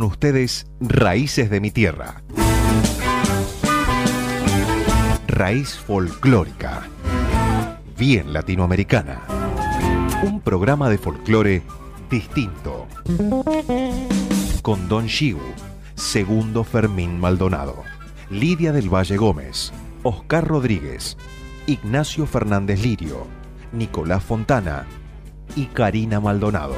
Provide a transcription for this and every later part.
con ustedes Raíces de mi Tierra. Raíz folclórica. Bien latinoamericana. Un programa de folclore distinto. Con Don Shiu, Segundo Fermín Maldonado, Lidia del Valle Gómez, Oscar Rodríguez, Ignacio Fernández Lirio, Nicolás Fontana y Karina Maldonado.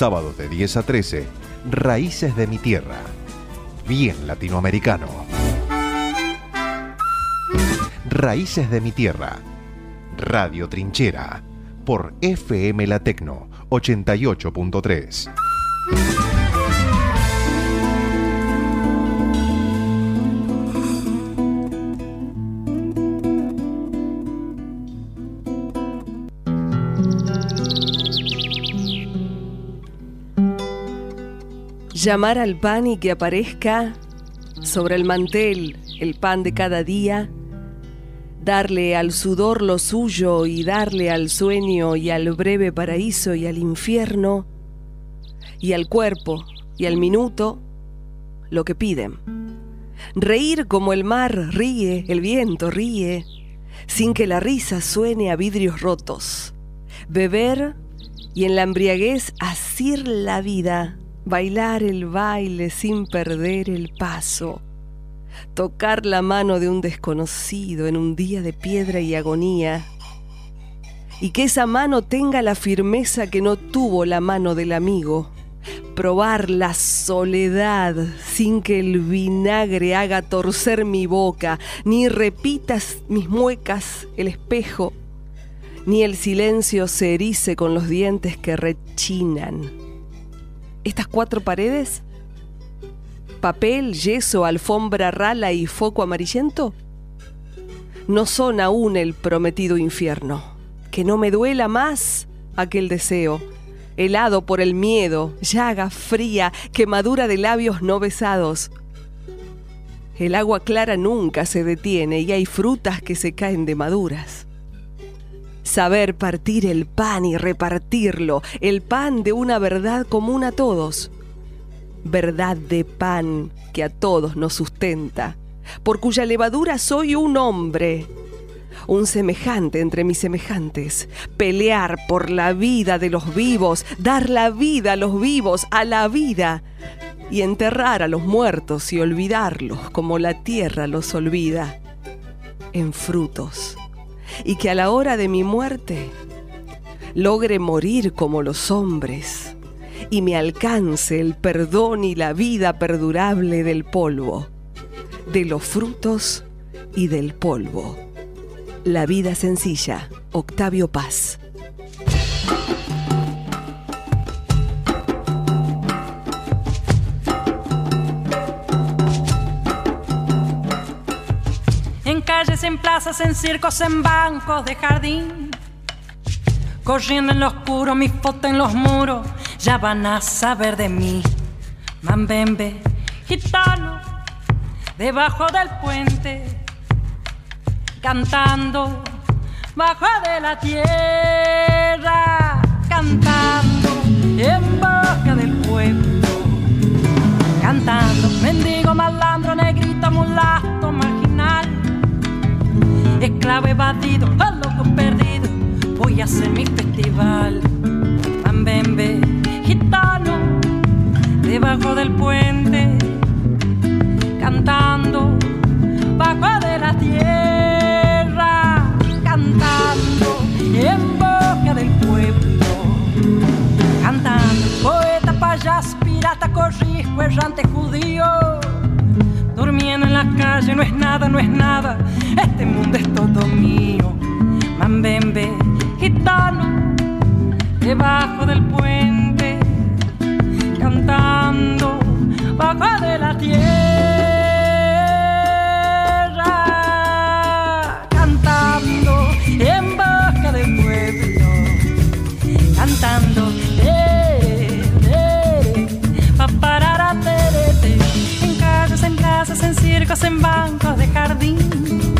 Sábado de 10 a 13, Raíces de mi Tierra. Bien latinoamericano. Raíces de mi Tierra. Radio Trinchera. Por FM La Tecno 88.3. Llamar al pan y que aparezca sobre el mantel el pan de cada día, darle al sudor lo suyo y darle al sueño y al breve paraíso y al infierno y al cuerpo y al minuto lo que piden. Reír como el mar ríe, el viento ríe, sin que la risa suene a vidrios rotos. Beber y en la embriaguez asir la vida bailar el baile sin perder el paso, tocar la mano de un desconocido en un día de piedra y agonía, y que esa mano tenga la firmeza que no tuvo la mano del amigo, probar la soledad sin que el vinagre haga torcer mi boca, ni repitas mis muecas el espejo, ni el silencio se erice con los dientes que rechinan estas cuatro paredes? ¿Papel, yeso, alfombra rala y foco amarillento? No son aún el prometido infierno. Que no me duela más aquel deseo, helado por el miedo, llaga fría, quemadura de labios no besados. El agua clara nunca se detiene y hay frutas que se caen de maduras saber partir el pan y repartirlo, el pan de una verdad común a todos, verdad de pan que a todos nos sustenta, por cuya levadura soy un hombre, un semejante entre mis semejantes, pelear por la vida de los vivos, dar la vida a los vivos, a la vida, y enterrar a los muertos y olvidarlos como la tierra los olvida, en frutos y que a la hora de mi muerte logre morir como los hombres y me alcance el perdón y la vida perdurable del polvo, de los frutos y del polvo. La vida sencilla, Octavio Paz. En plazas, en circos, en bancos de jardín. Corriendo en lo oscuro, mi foto en los muros, ya van a saber de mí. Mambembe, gitano, debajo del puente, cantando, bajo de la tierra, cantando, en boca del pueblo, cantando, mendigo, malandro, negrito, mulato, esclavo evadido, a loco perdido, voy a hacer mi festival. Mambembe, gitano, debajo del puente, cantando, bajo de la tierra, cantando, en boca del pueblo, cantando, poeta, payaso, pirata, corrijo, errante judío en la calle, no es nada, no es nada, este mundo es todo mío. Mambembe, gitano, debajo del puente, cantando, bajo de la tierra, cantando en boca del pueblo, cantando. En bancos de jardín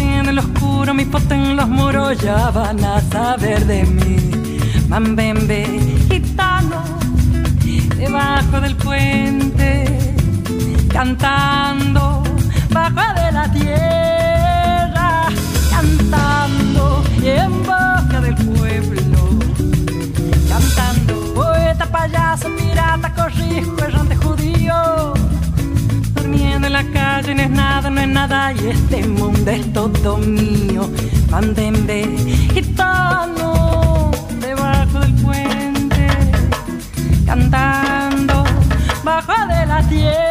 en el oscuro, mi foto en los muros, ya van a saber de mí. Mambembe, gitano, debajo del puente, cantando bajo de la tierra, cantando en boca del pueblo, cantando poeta, payaso, pirata, corrijo, errante. En la calle no es nada, no es nada y este mundo es todo mío. Pandembe, gitano, debajo del puente, cantando bajo de la tierra,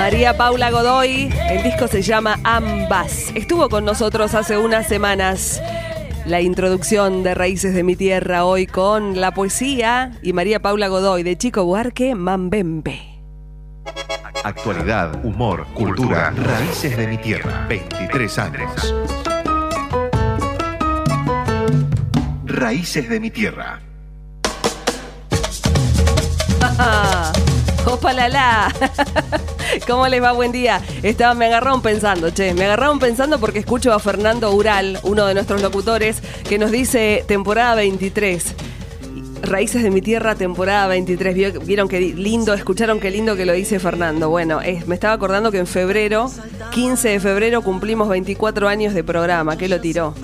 María Paula Godoy, el disco se llama Ambas. Estuvo con nosotros hace unas semanas. La introducción de Raíces de mi Tierra hoy con la poesía y María Paula Godoy de Chico Buarque Mambembe. Actualidad, humor, cultura, raíces de mi tierra. 23 años. Raíces de mi tierra. Ah, ¡Opa la la! ¿Cómo les va? Buen día. Estaba, me agarraron pensando, che. Me agarraron pensando porque escucho a Fernando Ural, uno de nuestros locutores, que nos dice temporada 23. Raíces de mi tierra, temporada 23. Vio- Vieron qué lindo, escucharon qué lindo que lo dice Fernando. Bueno, me estaba acordando que en febrero, 15 de febrero, cumplimos 24 años de programa. ¿Qué lo tiró?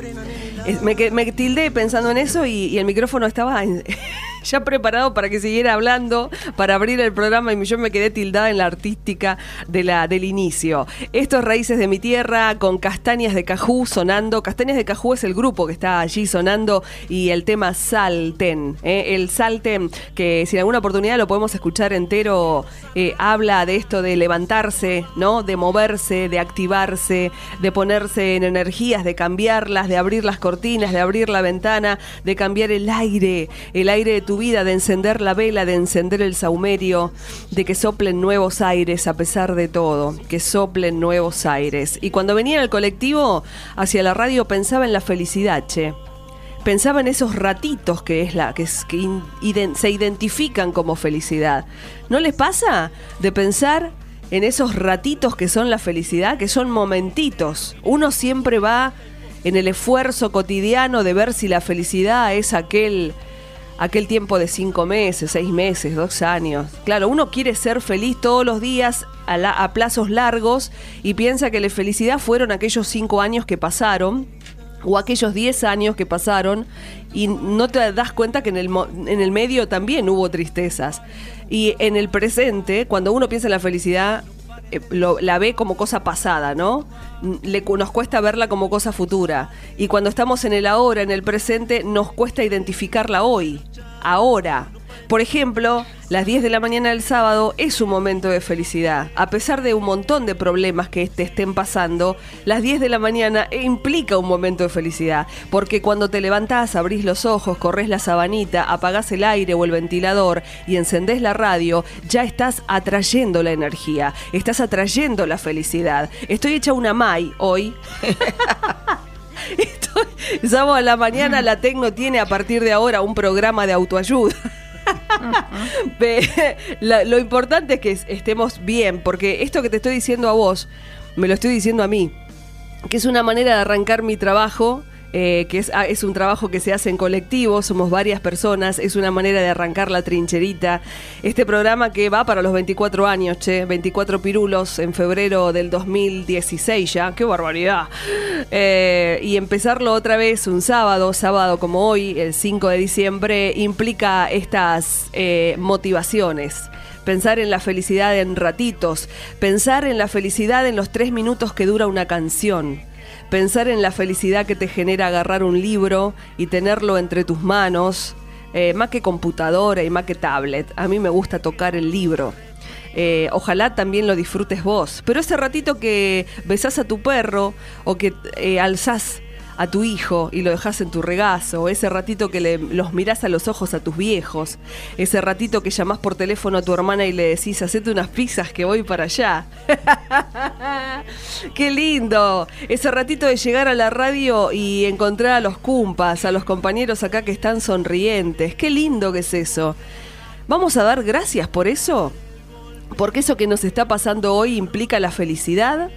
Me, que- me tildé pensando en eso y, y el micrófono estaba en- ya preparado para que siguiera hablando, para abrir el programa y yo me quedé tildada en la artística de la, del inicio. Estos Raíces de mi Tierra con Castañas de Cajú sonando. Castañas de Cajú es el grupo que está allí sonando y el tema Salten. ¿eh? El Salten, que si en alguna oportunidad lo podemos escuchar entero, eh, habla de esto de levantarse, ¿no? De moverse, de activarse, de ponerse en energías, de cambiarlas, de abrir las cortinas, de abrir la ventana, de cambiar el aire, el aire de tu vida, de encender la vela, de encender el saumerio, de que soplen nuevos aires a pesar de todo, que soplen nuevos aires. Y cuando venía al colectivo hacia la radio pensaba en la felicidad, che pensaba en esos ratitos que es la que, se identifican como felicidad. ¿No les pasa de pensar en esos ratitos que son la felicidad, que son momentitos? Uno siempre va en el esfuerzo cotidiano de ver si la felicidad es aquel aquel tiempo de cinco meses, seis meses, dos años. Claro, uno quiere ser feliz todos los días a, la- a plazos largos y piensa que la felicidad fueron aquellos cinco años que pasaron o aquellos 10 años que pasaron y no te das cuenta que en el, en el medio también hubo tristezas. Y en el presente, cuando uno piensa en la felicidad, eh, la ve como cosa pasada, ¿no? Le, nos cuesta verla como cosa futura. Y cuando estamos en el ahora, en el presente, nos cuesta identificarla hoy, ahora. Por ejemplo, las 10 de la mañana del sábado es un momento de felicidad. A pesar de un montón de problemas que te estén pasando, las 10 de la mañana implica un momento de felicidad. Porque cuando te levantás, abrís los ojos, corres la sabanita, apagás el aire o el ventilador y encendés la radio, ya estás atrayendo la energía, estás atrayendo la felicidad. Estoy hecha una Mai hoy. Estoy, a la mañana la Tecno tiene a partir de ahora un programa de autoayuda. Lo importante es que es- estemos bien, porque esto que te estoy diciendo a vos, me lo estoy diciendo a mí, que es una manera de arrancar mi trabajo. Eh, que es, ah, es un trabajo que se hace en colectivo, somos varias personas, es una manera de arrancar la trincherita. Este programa que va para los 24 años, che, 24 pirulos en febrero del 2016 ya, qué barbaridad. Eh, y empezarlo otra vez un sábado, sábado como hoy, el 5 de diciembre, implica estas eh, motivaciones pensar en la felicidad en ratitos, pensar en la felicidad en los tres minutos que dura una canción, pensar en la felicidad que te genera agarrar un libro y tenerlo entre tus manos, eh, más que computadora y más que tablet. A mí me gusta tocar el libro. Eh, ojalá también lo disfrutes vos. Pero ese ratito que besás a tu perro o que eh, alzás a tu hijo y lo dejas en tu regazo, ese ratito que le, los mirás a los ojos a tus viejos, ese ratito que llamás por teléfono a tu hermana y le decís, hacete unas pizzas que voy para allá. ¡Qué lindo! Ese ratito de llegar a la radio y encontrar a los cumpas, a los compañeros acá que están sonrientes. ¡Qué lindo que es eso! ¿Vamos a dar gracias por eso? Porque eso que nos está pasando hoy implica la felicidad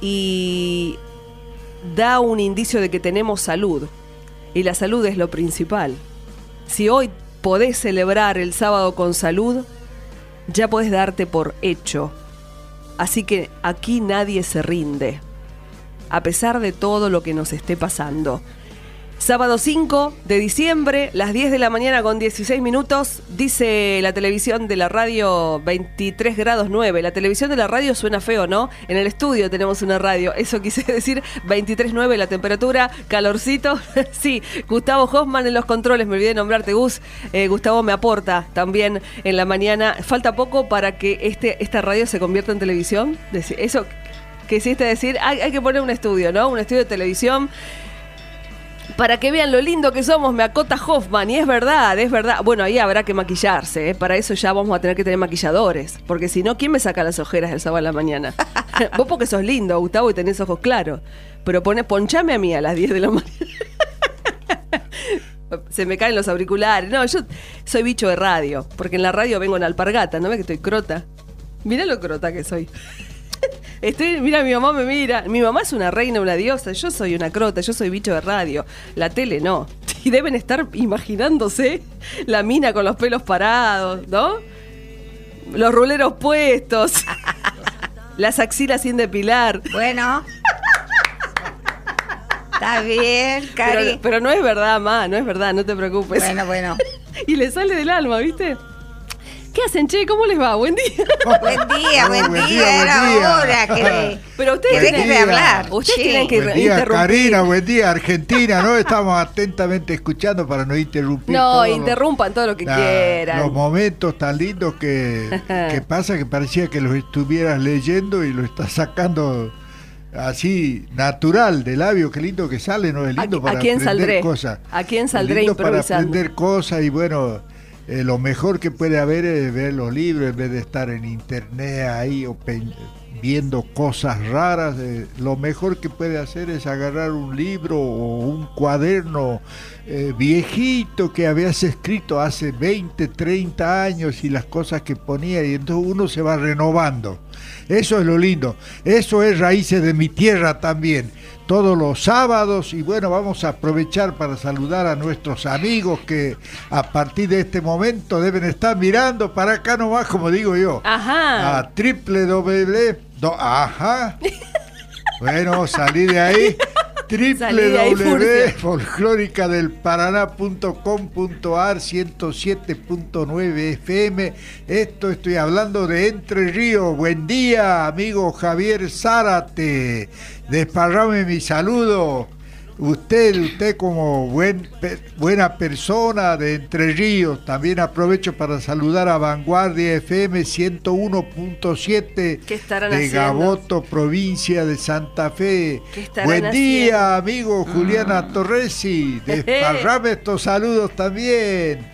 y da un indicio de que tenemos salud. Y la salud es lo principal. Si hoy podés celebrar el sábado con salud, ya podés darte por hecho. Así que aquí nadie se rinde, a pesar de todo lo que nos esté pasando. Sábado 5 de diciembre, las 10 de la mañana con 16 minutos, dice la televisión de la radio 23 grados 9. La televisión de la radio suena feo, ¿no? En el estudio tenemos una radio, eso quise decir, 23.9 la temperatura, calorcito. sí, Gustavo Hoffman en los controles, me olvidé de nombrarte, Gus. Eh, Gustavo me aporta también en la mañana. Falta poco para que este, esta radio se convierta en televisión. Eso que hiciste decir, hay que poner un estudio, ¿no? Un estudio de televisión para que vean lo lindo que somos, me acota Hoffman. Y es verdad, es verdad. Bueno, ahí habrá que maquillarse. ¿eh? Para eso ya vamos a tener que tener maquilladores. Porque si no, ¿quién me saca las ojeras el sábado a la mañana? Vos porque sos lindo, Gustavo, y tenés ojos claros. Pero pone, ponchame a mí a las 10 de la mañana. Se me caen los auriculares. No, yo soy bicho de radio. Porque en la radio vengo en alpargata. ¿No ves que estoy crota? Mirá lo crota que soy. Estoy, mira, mi mamá me mira. Mi mamá es una reina, una diosa. Yo soy una crota, yo soy bicho de radio. La tele no. Y deben estar imaginándose la mina con los pelos parados, ¿no? Los ruleros puestos. las axilas sin depilar. Bueno. Está bien, Cari. Pero, pero no es verdad, ma, no es verdad, no te preocupes. Bueno, bueno. y le sale del alma, ¿viste? ¿Qué hacen, che? ¿Cómo les va? Buen día. Buen día, buen, buen día. día, Era buen día. hora que, Pero ustedes que de día. hablar. Ustedes Che. tienen que Buen día, interrumpir. Karina, buen día, Argentina, ¿no? Estamos atentamente escuchando para no interrumpir. No, interrumpan todo lo que la- quieran. Los momentos tan lindos que, que pasa que parecía que los estuvieras leyendo y lo estás sacando así natural de labio, qué lindo que sale, ¿no? Es lindo ¿A- a para quién aprender saldré? cosas. ¿A quién Es saldré lindo para aprender cosas y bueno, eh, lo mejor que puede haber es ver los libros en vez de estar en internet ahí o viendo cosas raras. eh, lo mejor que puede hacer es agarrar un libro o un cuaderno eh, viejito que habías escrito hace 20, 30 años y las cosas que ponía y entonces uno se va renovando. Eso es lo lindo. Eso es raíces de mi tierra también. Todos los sábados y bueno, vamos a aprovechar para saludar a nuestros amigos que a partir de este momento deben estar mirando para acá nomás, como digo yo. Ajá. A www. do- Ajá. Bueno, salí de ahí. Www.folclóricadelparaná.com.ar 107.9 FM. Esto estoy hablando de Entre Ríos. Buen día, amigo Javier Zárate. Desparrame mi saludo. Usted, usted como buen, pe- buena persona de Entre Ríos, también aprovecho para saludar a Vanguardia FM 101.7 ¿Qué estarán de haciendo? Gaboto, provincia de Santa Fe. ¿Qué estarán Buen haciendo? día, amigo Juliana Torresi. Desparrame estos saludos también.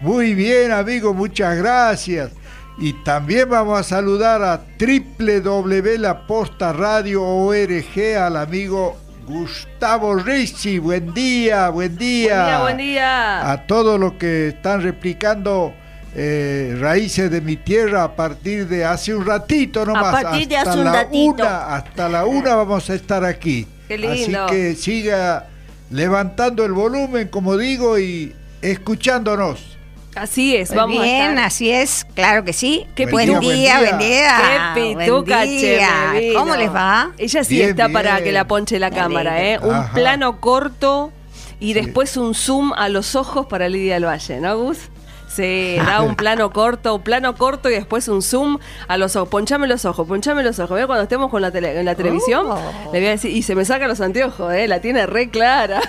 Muy bien, amigo, muchas gracias. Y también vamos a saludar a www.lapostaradio.org al amigo Gustavo Ricci. Buen día, buen día. Buen día, buen día. A todos los que están replicando eh, Raíces de mi Tierra a partir de hace un ratito nomás. partir de hasta hace un la ratito. Una, hasta la una vamos a estar aquí. Qué lindo. Así que siga levantando el volumen, como digo, y escuchándonos. Así es, Muy vamos a bien, estar. así es, claro que sí. Qué buen, pituca. día, buen día, Qué pituca, buen día. ¿Cómo les va? Ella sí Bien, está para que la ponche la cámara, ¿eh? Un Ajá. plano corto y después un zoom a los ojos para Lidia del Valle, ¿no, Gus? Sí, da un plano corto, un plano corto y después un zoom a los ojos. Ponchame los ojos, ponchame los ojos. Veo cuando estemos con la tele- en la televisión, Oh. le voy a decir, y se me sacan los anteojos, ¿eh? La tiene re clara.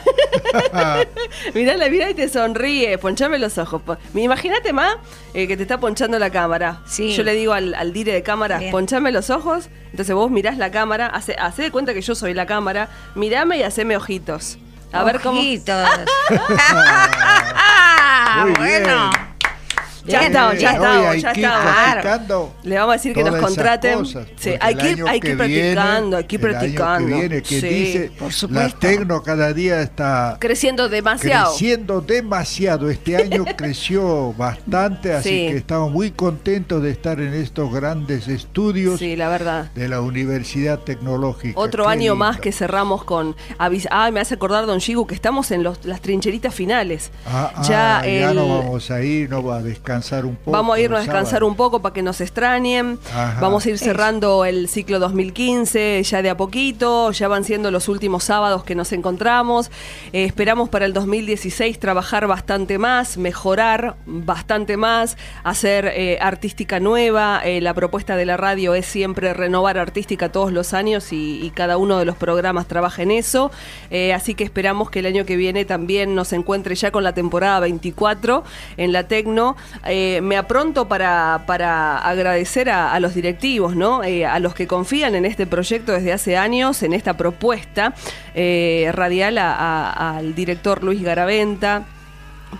mirá, la mirá y te sonríe. Ponchame los ojos. Imagínate, más que te está ponchando la cámara. Sí. Yo le digo al, al dire de cámara, Bien. ponchame los ojos. Entonces vos mirás la cámara, hace, hace de cuenta que yo soy la cámara, mirame y haceme ojitos. A ver cómo. Ojitos. Muy bueno. Ya Bien, Eh, ya hay ya practicando Le vamos a decir que nos contraten. cosas, Sí, hay que hay que practicando, hay que ir el año practicando. viene, que Sí, dice, por la tecno cada día está Creciendo demasiado. creciendo demasiado. Este año creció bastante, así Sí. que estamos muy contentos de estar en estos grandes estudios Sí, la verdad. de la Universidad Tecnológica. Otro Qué año lindo. más que cerramos con. Ah, me hace acordar, don Shigu, que estamos en los- las trincheritas finales. Ah, ah, ya no vamos a ir, no va a descansar un poco. Vamos a irnos a descansar un poco para que nos extrañen. Ajá. Vamos a ir Eso. cerrando el ciclo 2015 ya de a poquito. Ya van siendo los últimos sábados que nos encontramos. Eh, esperamos para el 2016 trabajar bastante más, mejorar bastante más, hacer eh, artística nueva. Eh, la propuesta de la radio es siempre renovar artística todos los años y, y cada uno de los programas trabaja en eso. Eh, así que esperamos que el año que viene también nos encuentre ya con la temporada 24 en la Tecno. Eh, me apronto para, para agradecer a, los directivos, ¿no? Eh, a los que confían en este proyecto desde hace años, en esta propuesta eh, radial, al director Luis Garaventa.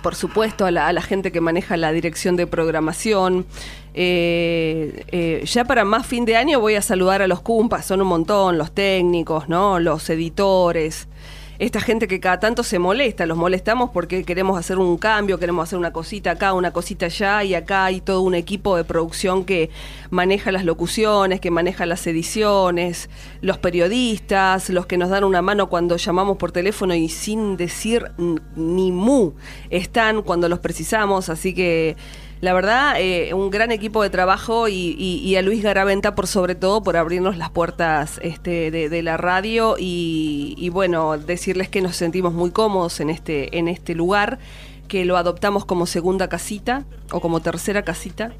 Por supuesto, a la, gente que maneja la dirección de programación. Ya para más fin de año voy a saludar a los cumpas, son un montón, los técnicos, ¿no? Los editores. Esta gente que cada tanto se molesta, los molestamos porque queremos hacer un cambio, queremos hacer una cosita acá, una cosita allá, y acá hay todo un equipo de producción que maneja las locuciones, que maneja las ediciones, los periodistas, los que nos dan una mano cuando llamamos por teléfono y sin decir ni mu están cuando los precisamos, así que la verdad, eh, un gran equipo de trabajo y, y- a Luis Garaventa por sobre todo por abrirnos las puertas este, de, de la radio y, y, bueno, decirles que nos sentimos muy cómodos en este, en este lugar, que lo adoptamos como segunda casita o como tercera casita.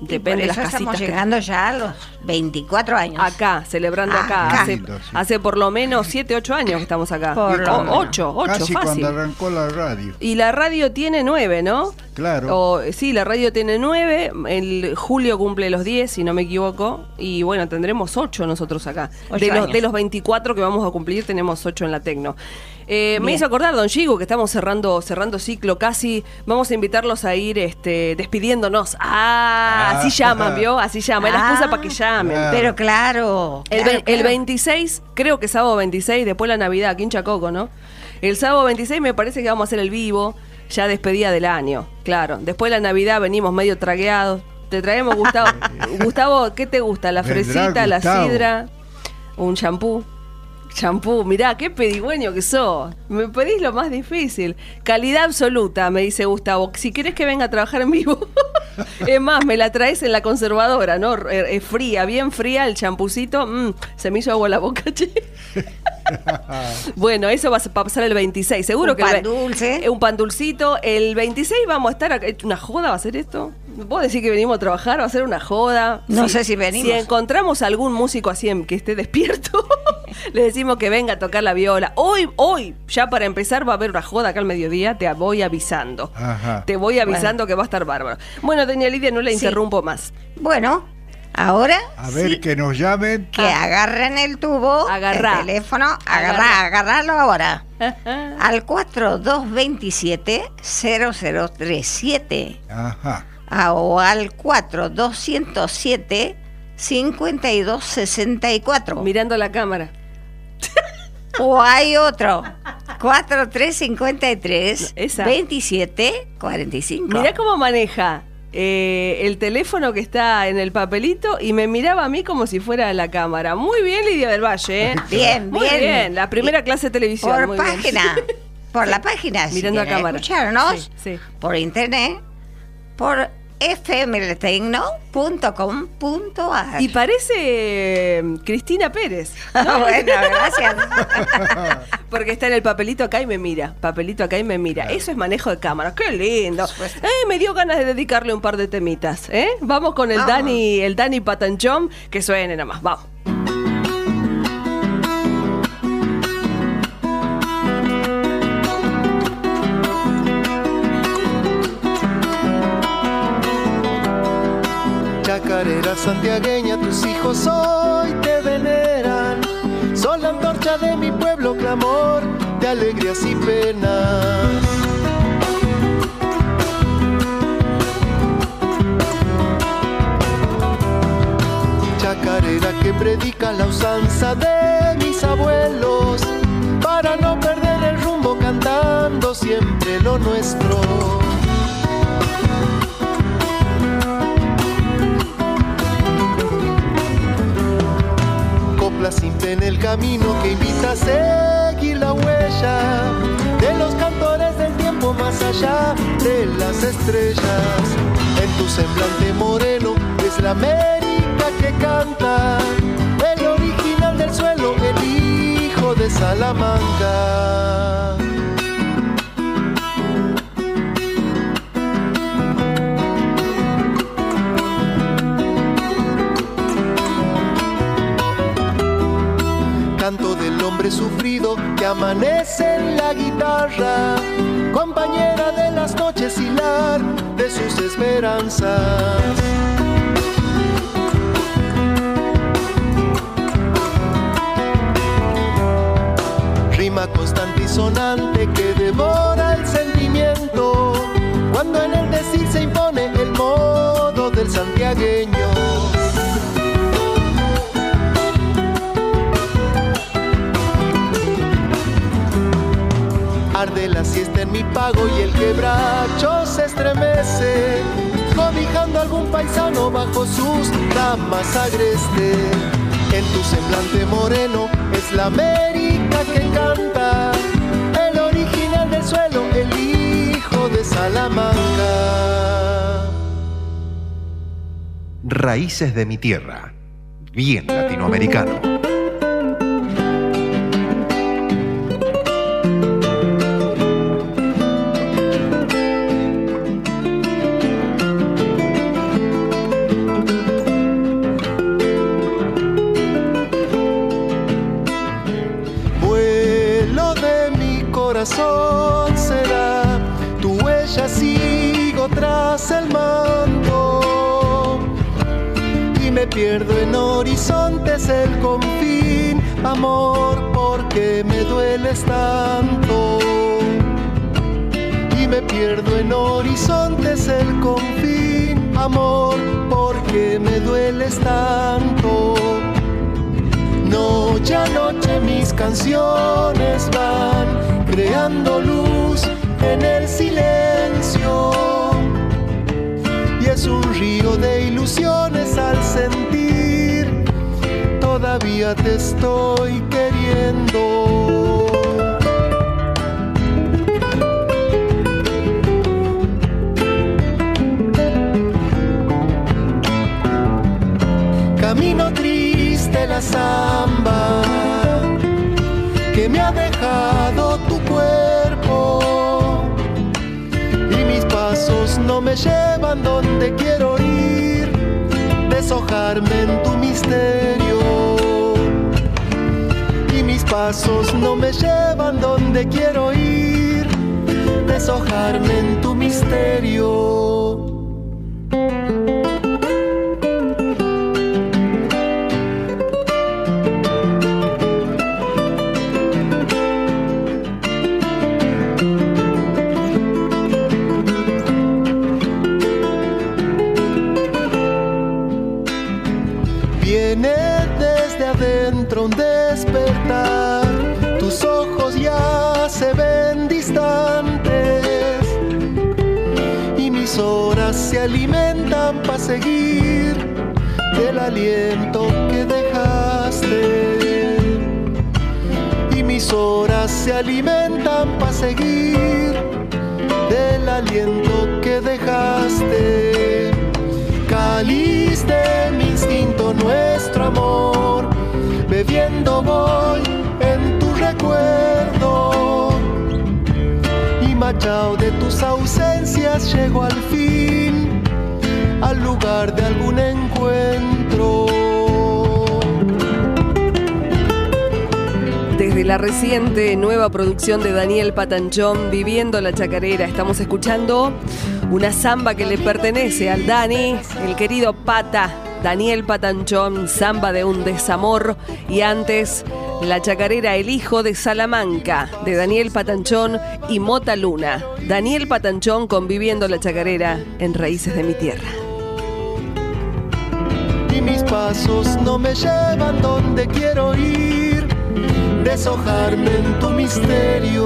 Depende de las casitas. estamos que- llegando ya a los 24 años. Acá, celebrando acá. Acá. Hace, Lindo, sí. hace por lo menos 7, 8 años que estamos acá. Por O- menos. ocho, ocho, Casi fácil. cuando arrancó la radio. Y la radio tiene 9, ¿no? Claro. O, sí, la radio tiene 9, el julio cumple los 10, si no me equivoco, y bueno, tendremos 8 nosotros acá. Ocho De los, años. de los 24 que vamos a cumplir, tenemos 8 en la Tecno. Eh, me hizo acordar, don Gigo, que estamos cerrando, cerrando ciclo casi. Vamos a invitarlos a ir este, despidiéndonos. Ah, Ah. así llaman, ¿vio? Así llaman. Es la excusa Ah. para que llamen. Claro. Pero claro. El, claro, ve- el claro. 26, creo que sábado 26, después la Navidad, aquí en Chacoco, ¿no? El sábado 26 me parece que vamos a hacer el vivo, ya despedida del año, claro. Después de la Navidad venimos medio tragueados. Te traemos, Gustavo. Gustavo, ¿qué te gusta? ¿La Vendrá fresita, la sidra? ¿Un champú? Champú, mirá, qué pedigüeño que sos. Me pedís lo más difícil. Calidad absoluta, me dice Gustavo. Si querés que venga a trabajar en vivo, es más, me la traes en la conservadora, ¿no? Eh, Es fría, bien fría, el champucito. mm, se me hizo agua la boca, che. bueno, eso va a pasar el 26, seguro Un que el pan dulce. eh, un pan dulcito. El 26 vamos a estar. ¿Una joda va a ser esto? ¿Vos decís que venimos a trabajar? ¿Va a ser una joda? No sé si venimos. Si encontramos algún músico así en- que esté despierto, le decimos que venga a tocar la viola. Hoy, hoy, ya para empezar, va a haber una joda acá al mediodía. Te voy avisando. Ajá. Te voy avisando que va a estar bárbaro. Bueno, doña Lidia, no le Sí. interrumpo más. Bueno, ahora A ver, sí, que nos llamen. que agarren el tubo, Agarrá. el teléfono, agarrá, Agarrá. agarralo ahora. Al 4227-0037 Ajá. O al 4207-5264. Mirando la cámara. O hay otro. 4353 Esa. 2745. Mirá cómo maneja eh, el teléfono que está en el papelito y me miraba a mí como si fuera la cámara. Muy bien, Lidia del Valle. ¿eh? Bien, Muy bien. bien. La primera clase de televisión. Por muy bien. página. Por la página. si Mirando a quieren cámara. Escucharnos Sí, sí. por internet. Por fmletecno.com.ar. Y parece eh, Cristina Pérez. bueno, gracias. Porque está en el papelito acá y me mira. Papelito acá y me mira. Eso es manejo de cámara. ¡Qué lindo! Eh, me dio ganas de dedicarle un par de temitas. ¿eh? Vamos con el Vamos. Dani, el Dani Patanchón, que suene nada más. Vamos. Chacarera santiagueña, tus hijos hoy te veneran. Son la antorcha de mi pueblo, clamor de alegrías y penas. Chacarera que predica la usanza de mis abuelos, para no perder el rumbo cantando siempre lo nuestro. En el camino que invita a seguir la huella de los cantores del tiempo más allá de las estrellas. En tu semblante moreno es la América que canta, el original del suelo, el hijo de Salamanca. Hombre sufrido que amanece en la guitarra, compañera de las noches hilar de sus esperanzas. Rima constante y sonante que devora el sentimiento, cuando en el decir se impone el modo del santiagueño. Arde la siesta en mi pago y el quebracho se estremece, cobijando algún paisano bajo sus ramas agreste. En tu semblante moreno es la América que canta, el original del suelo, el hijo de Salamanca. Raíces de mi tierra. Bien latinoamericano. Pierdo en horizontes el confín, amor, porque me dueles tanto. Y me pierdo en horizontes el confín, amor, porque me dueles tanto. Noche a noche mis canciones van creando luz en el silencio. Y es un río de ilusiones al sentir, todavía te estoy queriendo. Camino triste la samba que me ha dejado tu cuerpo y mis pasos no me llevan donde quiero ir, deshojarme en tu misterio. Pasos no me llevan donde quiero ir, deshojarme en tu misterio. Alimentan para seguir del aliento que dejaste. cáliz de mi instinto, nuestro amor. Bebiendo voy en tu recuerdo. Y machao de tus ausencias llego al fin al lugar de algún encuentro. Desde la reciente nueva producción de Daniel Patanchón, Viviendo la Chacarera, estamos escuchando una samba que le pertenece al Dani, el querido Pata, Daniel Patanchón, samba de un desamor, y antes la chacarera El Hijo de Salamanca, de Daniel Patanchón y Mota Luna. Daniel Patanchón conviviendo la chacarera en Raíces de mi Tierra. Y mis pasos no me llevan donde quiero ir, deshojarme en tu misterio.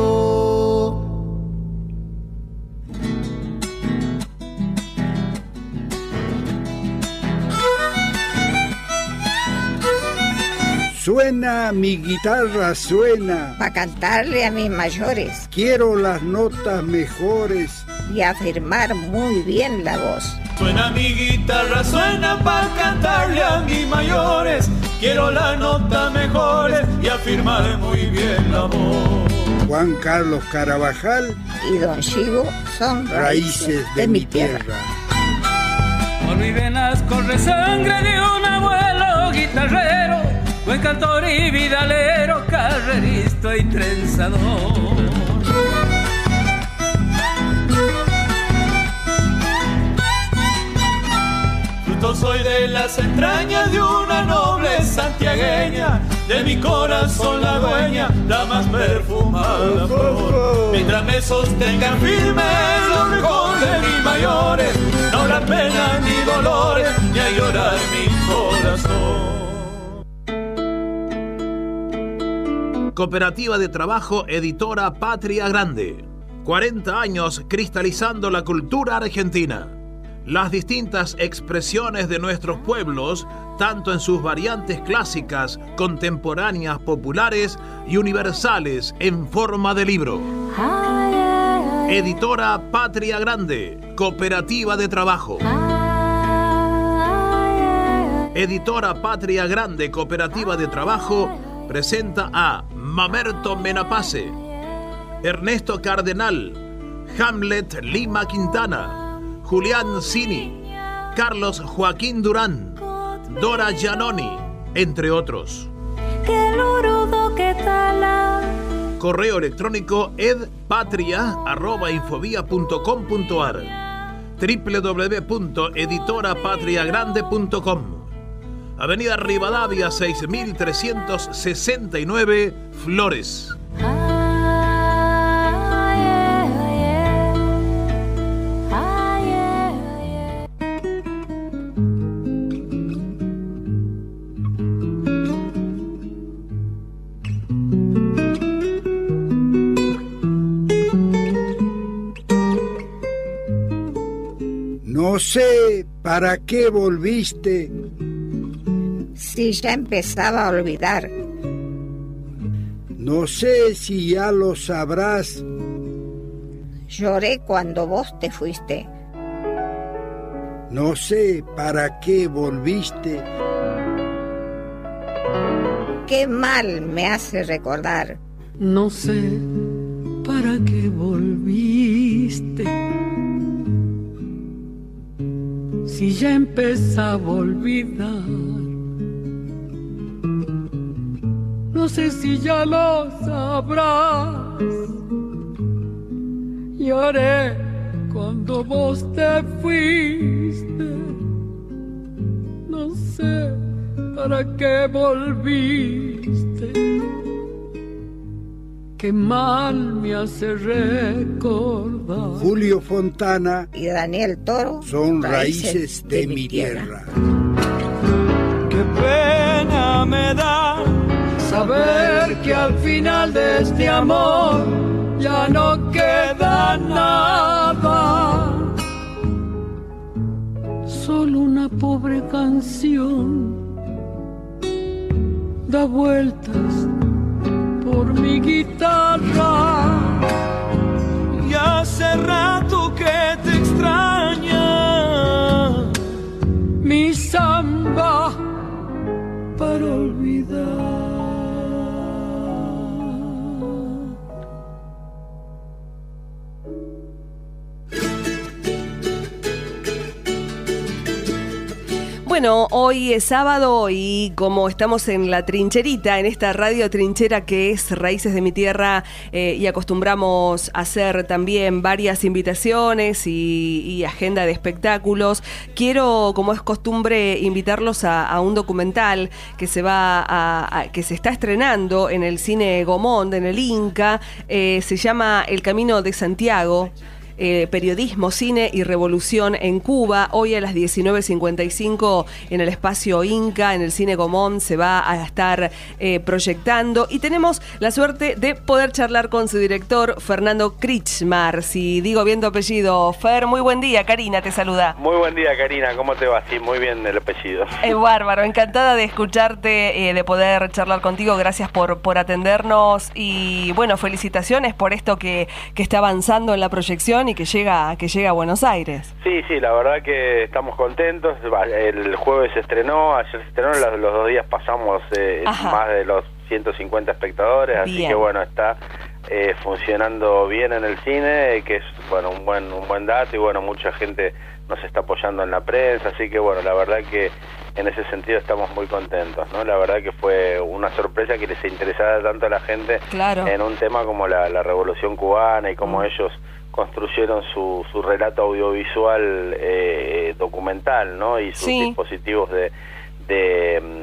Suena mi guitarra, suena. para cantarle a mis mayores Quiero las notas mejores. y afirmar muy bien la voz. Suena mi guitarra, suena para cantarle a mis mayores. Quiero la nota mejores y afirmar muy bien la voz. Juan Carlos Carabajal, Y Don Chivo son Raíces de mi tierra. Por mi venas corre sangre de un abuelo guitarrero, buen cantor y vidalero, carrerista y trenzador. Soy de las entrañas de una noble santiagueña, de mi corazón la dueña, la más perfumada flor. Mientras me sostengan firme los de mis mayores, no habrá pena ni dolores, ni a llorar mi corazón. Cooperativa de Trabajo Editora Patria Grande. 40 años cristalizando la cultura argentina. Las distintas expresiones de nuestros pueblos, tanto en sus variantes clásicas, contemporáneas, populares y universales en forma de libro. Editora Patria Grande, Cooperativa de Trabajo. Editora Patria Grande, Cooperativa de Trabajo, presenta a Mamerto Menapace, Ernesto Cardenal, Hamlet Lima Quintana, Julián Cini, Carlos Joaquín Durán, Dora Giannoni, entre otros. Correo electrónico edpatria.infobia.com.ar www.editorapatriagrande.com Avenida Rivadavia 6369 Flores. Para qué volviste. Si ya empezaba a olvidar, No sé si ya lo sabrás. lloré cuando vos te fuiste. No sé para qué volviste. Qué mal me hace recordar. No sé para qué volviste. Si ya empezaba a olvidar. No sé si ya lo sabrás. Lloré cuando vos te fuiste. No sé para qué volviste. Qué mal me hace recordar. Julio Fontana Y Daniel Toro son raíces de mi tierra. Qué pena me da Saber que al final de este amor ya no queda nada. Solo una pobre canción da vueltas Bueno, hoy es sábado y como estamos en la trincherita, en esta radio trinchera que es Raíces de mi Tierra eh, y acostumbramos a hacer también varias invitaciones y, agenda de espectáculos, quiero, como es costumbre, invitarlos a, un documental que se va a, que se está estrenando en el cine Gomond, en el Inca, eh, se llama El Camino de Santiago. Eh, periodismo, cine y revolución en Cuba. Hoy a las 19.55 en el espacio Inca, en el Cine Gomón, se va a estar eh, proyectando y tenemos la suerte de poder charlar con su director, Fernando Krichmar. Si digo bien tu apellido, Fer, muy buen día. Karina te saluda. Muy buen día, Karina. ¿Cómo te va? Sí, muy bien el apellido. Es bárbaro. Encantada de escucharte, eh, de poder charlar contigo. Gracias por, por atendernos y bueno, felicitaciones por esto que, que está avanzando en la proyección y que llega, que llega a Buenos Aires. Sí, sí, la verdad que estamos contentos. El jueves se estrenó, ayer se estrenó, los, dos días pasamos eh, más de los 150 espectadores, así que bueno, está eh, funcionando bien en el cine, que es bueno un buen un buen dato y bueno mucha gente nos está apoyando en la prensa, así que bueno la verdad que en ese sentido estamos muy contentos, ¿no? La verdad que fue una sorpresa que les interesara tanto a la gente en un tema como la, Revolución Cubana y cómo mm. ellos construyeron su, su relato audiovisual eh, documental, ¿no? Y sus dispositivos de, de, mm,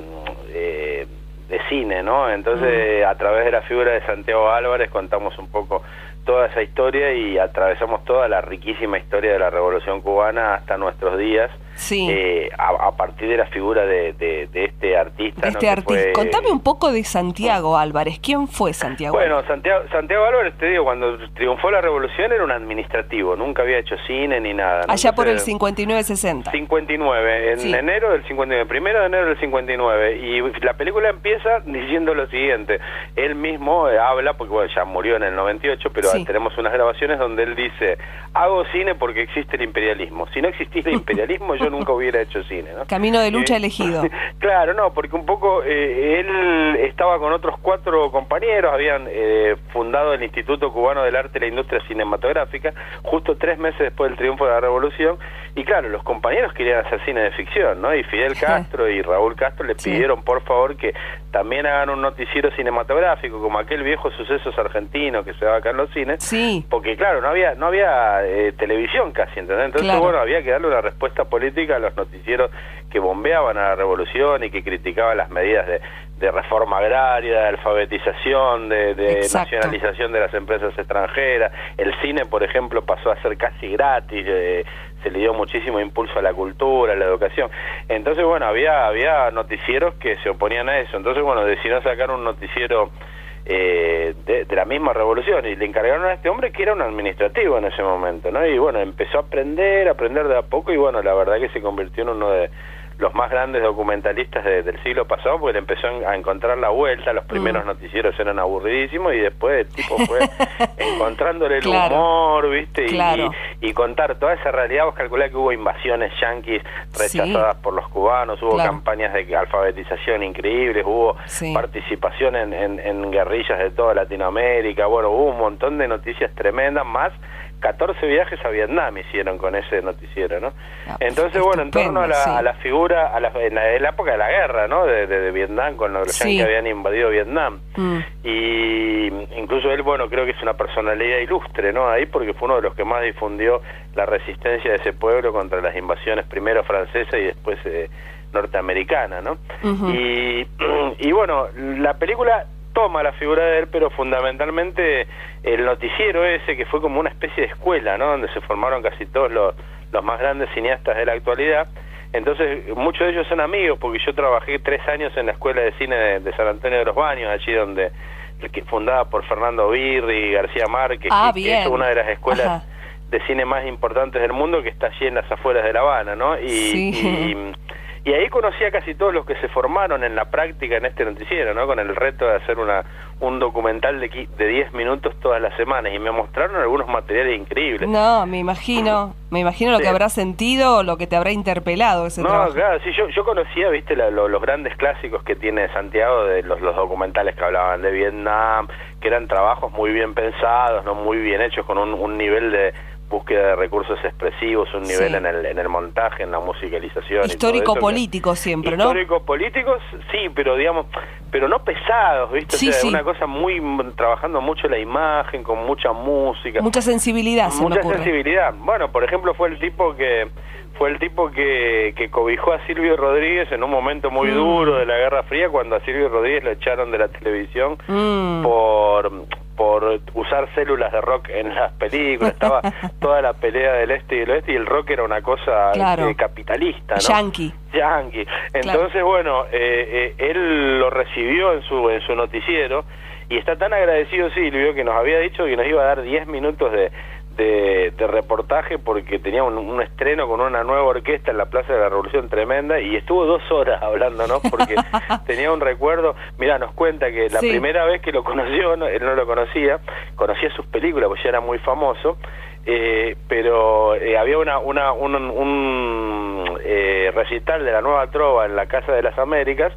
eh, de, cine, ¿no? Entonces, mm. a través de la figura de Santiago Álvarez contamos un poco toda esa historia y atravesamos toda la riquísima historia de la Revolución Cubana hasta nuestros días sí. Eh, a, partir de la figura de, este artista. este artista. Contame un poco de Santiago Álvarez. ¿Quién fue Santiago? Bueno, Santiago, Santiago Álvarez, te digo, cuando triunfó la revolución era un administrativo, nunca había hecho cine ni nada. Allá por el 59-60. 59, en enero del 59, primero de enero del 59. Y la película empieza diciendo lo siguiente. Él mismo eh, habla, porque bueno, ya murió en el 98, pero tenemos unas grabaciones donde él dice, hago cine porque existe el imperialismo. Si no existiera el imperialismo, yo nunca hubiera hecho cine. ¿no? Camino de lucha eh, elegido. claro, no, porque un poco eh, él estaba con otros cuatro compañeros, habían eh, fundado el Instituto Cubano del Arte y la Industria Cinematográfica, justo tres meses después del triunfo de la Revolución, y claro, los compañeros querían hacer cine de ficción, ¿no? Y Fidel Castro y Raúl Castro le pidieron, por favor, que también hagan un noticiero cinematográfico, como aquel viejo sucesos argentino que se daba acá en los cines, sí. porque claro, no había no había televisión casi, ¿entendés? Entonces, bueno, había que darle una respuesta política a los noticieros que bombeaban a la revolución y que criticaban las medidas de, reforma agraria, de alfabetización, de, nacionalización de las empresas extranjeras. El cine, por ejemplo, pasó a ser casi gratis. Eh, se le dio muchísimo impulso a la cultura, a la educación. Entonces, bueno, había, había noticieros que se oponían a eso. Entonces, bueno, decidieron sacar un noticiero eh, de, la misma revolución y le encargaron a este hombre que era un administrativo en ese momento, ¿no? Y bueno, empezó a aprender, a aprender de a poco y bueno, la verdad que se convirtió en uno de los más grandes documentalistas del siglo pasado porque le empezó a encontrar la vuelta, los primeros mm. noticieros eran aburridísimos y después el tipo fue encontrándole el humor, ¿viste? Y, contar toda esa realidad, vos calculás que hubo invasiones yanquis rechazadas por los cubanos, hubo campañas de alfabetización increíbles, hubo participación en, en guerrillas de toda Latinoamérica, bueno, hubo un montón de noticias tremendas más 14 viajes a Vietnam hicieron con ese noticiero, ¿no? Ah, pues, Entonces, bueno, en torno a la, figura, a la, en, la, época de la guerra, ¿no? De, Vietnam, con los que habían invadido Vietnam. Mm. Y incluso él, bueno, creo que es una personalidad ilustre, ¿no? Ahí porque fue uno de los que más difundió la resistencia de ese pueblo contra las invasiones, primero francesa y después eh, norteamericana, ¿no? y, y bueno, la película toma la figura de él, pero fundamentalmente el noticiero ese que fue como una especie de escuela, ¿no? Donde se formaron casi todos los, los más grandes cineastas de la actualidad. Entonces, muchos de ellos son amigos, porque yo trabajé tres años en la Escuela de Cine de, San Antonio de los Baños, allí donde, fundada por Fernando Birri y García Márquez, ah, que, es una de las escuelas de cine más importantes del mundo, que está allí en las afueras de La Habana, ¿no? y y ahí conocí a casi todos los que se formaron en la práctica en este noticiero, ¿no? Con el reto de hacer una un documental de, de 10 minutos todas las semanas y me mostraron algunos materiales increíbles. No, me imagino, me imagino lo que habrá sentido, lo que te habrá interpelado ese no, trabajo. claro, sí, yo, yo conocía, viste, los grandes clásicos que tiene Santiago, de los, los documentales que hablaban de Vietnam, que eran trabajos muy bien pensados, no muy bien hechos, con un, un nivel de búsqueda de recursos expresivos, un nivel en, el, en el montaje, en la musicalización. Histórico-político siempre, ¿no? Histórico-políticos, sí, pero digamos, pero no pesados, ¿viste? Sí, o sea, sí. una cosa muy, trabajando mucho la imagen, con mucha música. Mucha sensibilidad, se Mucha me ocurre. sensibilidad. Bueno, por ejemplo, fue el tipo que fue el tipo que, que cobijó a Silvio Rodríguez en un momento muy Mm. duro de la Guerra Fría, cuando a Silvio Rodríguez lo echaron de la televisión Mm. por por usar células de rock en las películas, estaba toda la pelea del este y del oeste y el rock era una cosa Claro. eh, capitalista, ¿no? Yankee. Yankee. Entonces, bueno, eh, eh, él lo recibió en su en su noticiero y está tan agradecido Silvio que nos había dicho que nos iba a dar 10 minutos de, de, de reportaje porque tenía un, un estreno con una nueva orquesta en la Plaza de la Revolución tremenda y estuvo dos horas hablándonos porque tenía un recuerdo. Mira, nos cuenta que la Sí. primera vez que lo conoció, no- él no lo conocía, conocía sus películas, porque ya era muy famoso, eh, pero eh, había una, una un, un, eh, recital de la Nueva Trova en la Casa de las Américas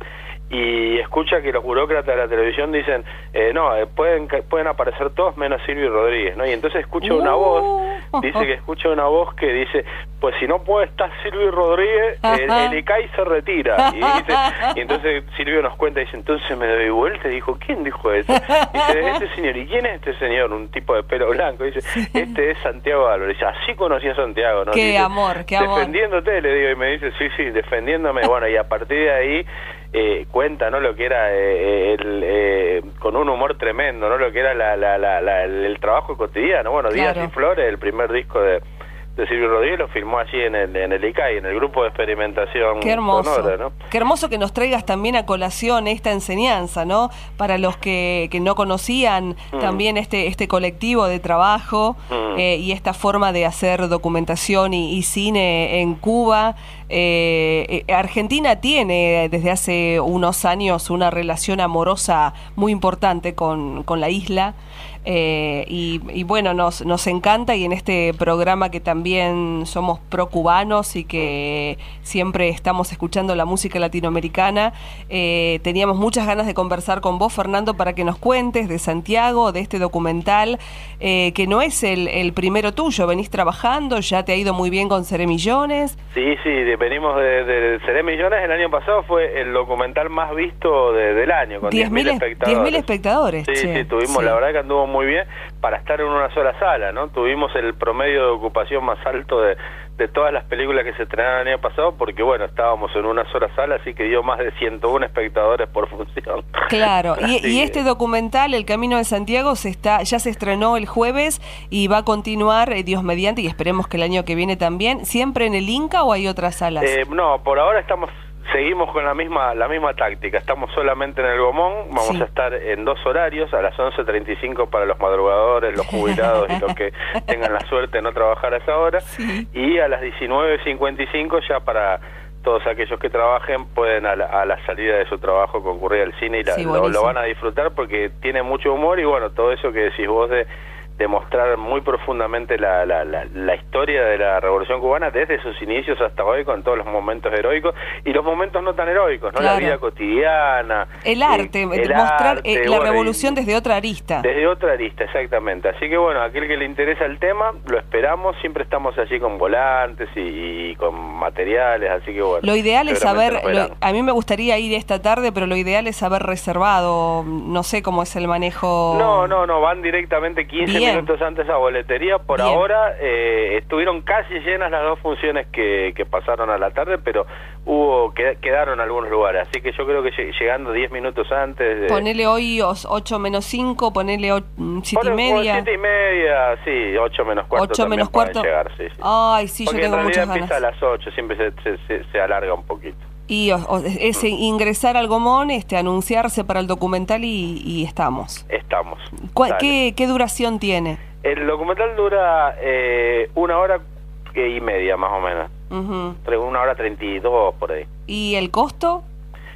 y escucha que los burócratas de la televisión dicen eh, no eh, pueden pueden aparecer todos menos Silvio Rodríguez no y entonces escucha una voz dice que escucha una voz que dice pues si no puede estar Silvio Rodríguez el, el ICAI se retira y, dice, y entonces Silvio nos cuenta dice entonces me doy vuelta y dijo ¿quién dijo eso? dice este señor ¿y quién es este señor? un tipo de pelo blanco dice este es Santiago Álvarez dice así conocí a Santiago ¿no? Qué Dice, amor, qué amor. defendiéndote le digo y me dice sí sí defendiéndome bueno y a partir de ahí eh, cuenta no lo que era eh, el, eh, con un humor tremendo no lo que era la, la, la, la- el trabajo cotidiano. Bueno Días Claro. y Flores el primer disco de, de Silvio Rodríguez lo filmó allí en el, en el ICAI en el grupo de experimentación Qué hermoso. sonora ¿no? Qué hermoso que nos traigas también a colación esta enseñanza, ¿no? Para los que, que no conocían Mm. también este, este colectivo de trabajo Mm. eh, y esta forma de hacer documentación y, y cine en Cuba. Eh, eh, Argentina tiene desde hace unos años una relación amorosa muy importante con, con la isla. Eh, y, y bueno, nos, nos encanta y en este programa que también somos pro cubanos y que siempre estamos escuchando la música latinoamericana, eh, teníamos muchas ganas de conversar con vos, Fernando, para que nos cuentes de Santiago, de este documental, eh, que no es el, el primero tuyo, venís trabajando, ya te ha ido muy bien con Ceremillones. Sí, sí, venimos de, de Seré Millones, el año pasado fue el documental más visto de- del año, con 10.000 10.000 espectadores. 10.000 espectadores. Sí, che. sí, tuvimos, Sí. la verdad que anduvo muy bien para estar en una sola sala, ¿no? Tuvimos el promedio de ocupación más alto de, de todas las películas que se estrenaron el año pasado porque, bueno, estábamos en una sola sala, así que dio más de 101 espectadores por función. Claro, y, este documental, El Camino de Santiago, se está, ya se estrenó el jueves y va a continuar, eh, Dios mediante, y esperemos que el año que viene también, ¿siempre en el Inca o hay otras salas? Eh, no, por ahora estamos seguimos con la misma la misma táctica. Estamos solamente en el Gomón, vamos Sí. a estar en dos horarios, a las 11.35 para los madrugadores, los jubilados y los que tengan la suerte de no trabajar a esa hora, y a las 19.55 ya para todos aquellos que trabajen pueden a la, a la salida de su trabajo concurrir al cine y la- Sí, lo, buenísimo. lo van a disfrutar porque tiene mucho humor y bueno, todo eso que decís vos de de mostrar muy profundamente la, la, la, la historia de la Revolución Cubana desde sus inicios hasta hoy con todos los momentos heroicos y los momentos no tan heroicos, ¿no? Claro. La vida cotidiana. el arte, eh, de el mostrar arte, eh, la bueno, revolución desde otra arista. desde otra arista, exactamente. Así que bueno, aquel que le interesa el tema, lo esperamos. Siempre estamos allí con volantes y, y con materiales, así que bueno. Lo ideal es saber, lo- a mí me gustaría ir esta tarde, pero lo ideal es haber reservado, no sé cómo es el manejo. No, no, no, van directamente 15 Bien. Minutos antes a boletería. Por Bien. ahora eh, estuvieron casi llenas las dos funciones que, que pasaron a la tarde, pero hubo que- quedaron algunos lugares. Así que yo creo que lle- llegando 10 minutos antes... de- Ponele hoy 8 menos 5, ponele 7 y Ponle- media. siete y media, sí, 8 menos cuarto 8 también menos cuarto. llegar, sí, sí. Ay, sí, Porque yo tengo en realidad muchas empieza ganas. a las 8, siempre se, se, se- se alarga un poquito. Y o- o- es ingresar al Gomón, este, anunciarse para el documental y, y estamos. Estamos. ¿Cuál- Dale. ¿Qué, qué duración tiene? El documental dura eh, una hora y media más o menos. Ujú. Entre Una hora 32 por ahí. ¿Y el costo?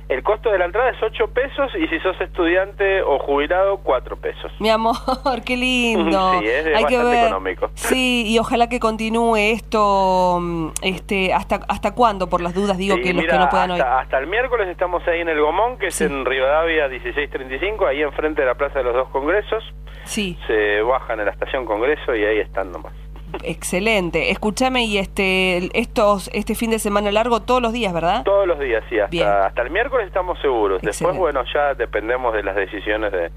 El costo de la entrada es 8 pesos y si sos estudiante o jubilado, 4 pesos. Mi amor, qué lindo. Sí, es Hay que bastante ver. económico. Sí, y ojalá que continúe esto, mm, este, hasta hasta cuándo, por las dudas, digo Sí, que los que no puedan hasta, oír. hasta el miércoles estamos ahí en el Gomón, que es en Rivadavia 1635, ahí enfrente de la Plaza de los Dos Congresos. Sí. Se bajan en la estación Congreso y ahí están nomás. Excelente. Escúchame, y este estos este fin de semana largo todos los días, ¿verdad? Todos los días, sí. Hasta, hasta el miércoles estamos seguros. Después, bueno, ya dependemos de las decisiones de,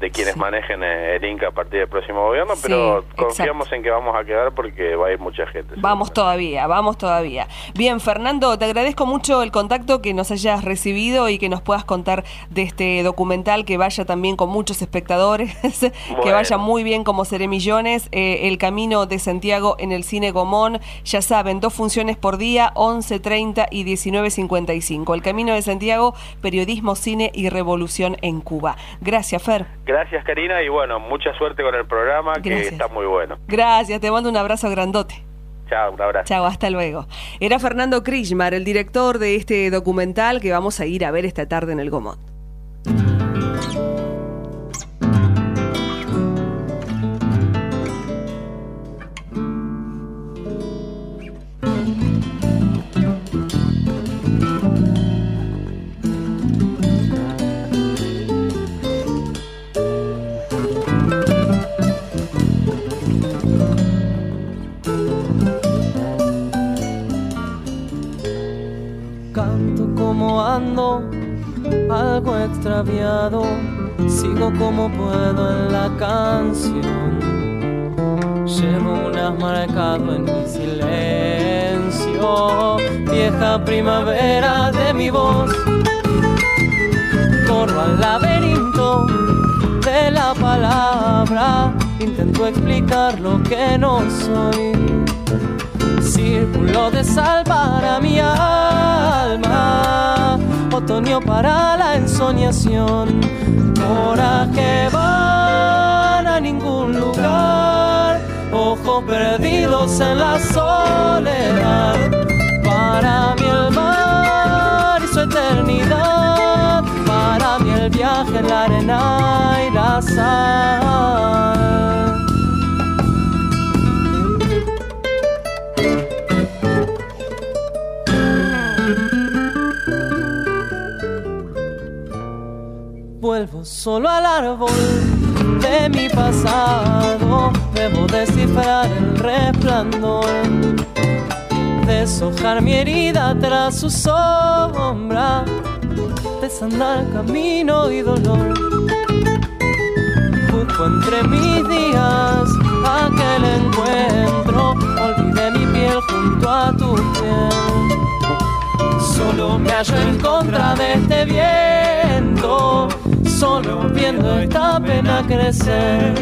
de quienes manejen el Inca a partir del próximo gobierno, pero confiamos en que vamos a quedar porque va a ir mucha gente. Vamos todavía, vamos todavía. Bien, Fernando, te agradezco mucho el contacto que nos hayas recibido y que nos puedas contar de este documental, que vaya también con muchos espectadores, que vaya muy bien como Seré Millones, eh, El Camino de Santiago en el Cine Gomón, ya saben, dos funciones por día, 11.30 y 19.55. El Camino de Santiago, Periodismo, Cine y Revolución en Cuba. Gracias, Fer. Gracias, Karina, y bueno, mucha suerte con el programa, que está muy bueno. Gracias, te mando un abrazo grandote. Chao, un abrazo. Chao, hasta luego. Era Fernando Krishmar, el director de este documental que vamos a ir a ver esta tarde en el Algo extraviado, sigo como puedo en la canción. Llevo un marcado en mi silencio, vieja primavera de mi voz. Corro al laberinto de la palabra, intento explicar lo que no soy. Círculo de sal para mi alma otoño para la ensoñación. Ahora que van a ningún lugar, ojos perdidos en la soledad. Para mí el mar y su eternidad, para mí el viaje en la arena y la sal. Vuelvo solo al árbol de mi pasado. Debo descifrar el resplandor, deshojar mi herida tras su sombra, desandar camino y dolor. Busco entre mis días aquel encuentro, olvidé mi piel junto a tu piel. Solo me hallo en contra de este viento solo viendo esta pena crecer.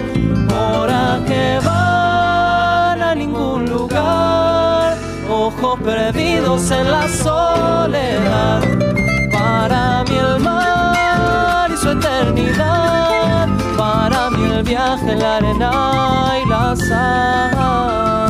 Ahora que van a ningún lugar, ojos perdidos en la soledad. Para mí el mar y su eternidad, para mí el viaje en la arena y la sal.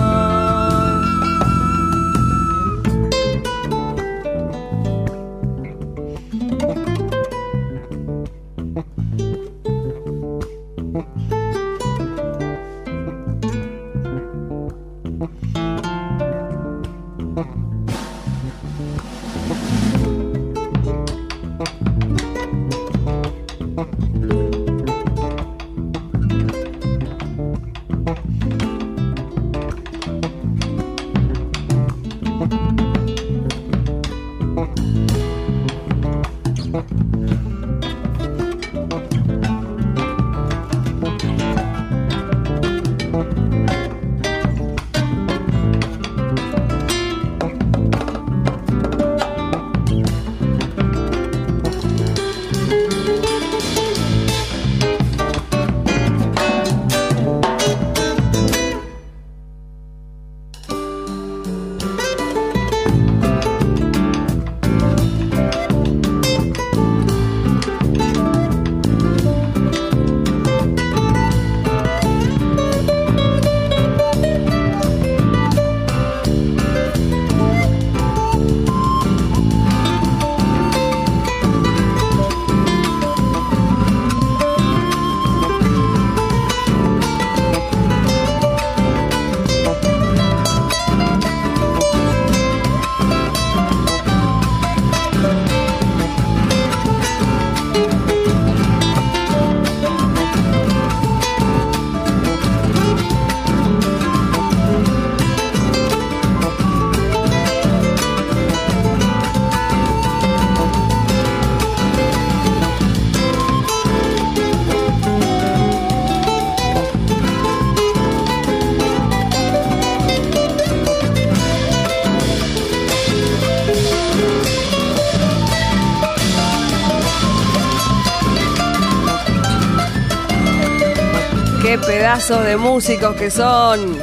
Pedazos de músicos que son.